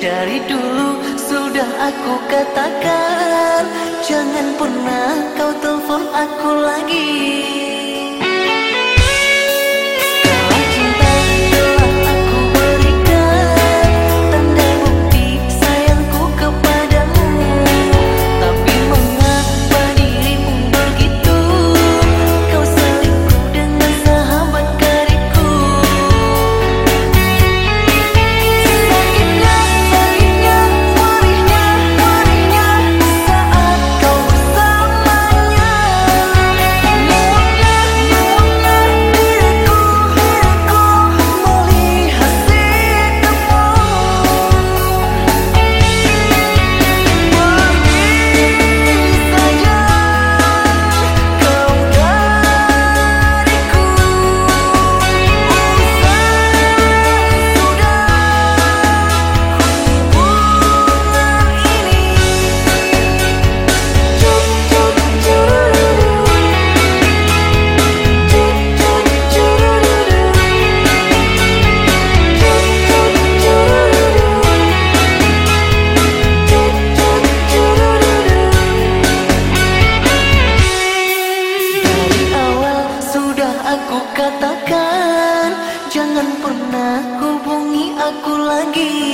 Dari dulu sudah aku katakan Jangan pernah kau telepon aku lagi. Katakan Jangan pernah hubungi aku lagi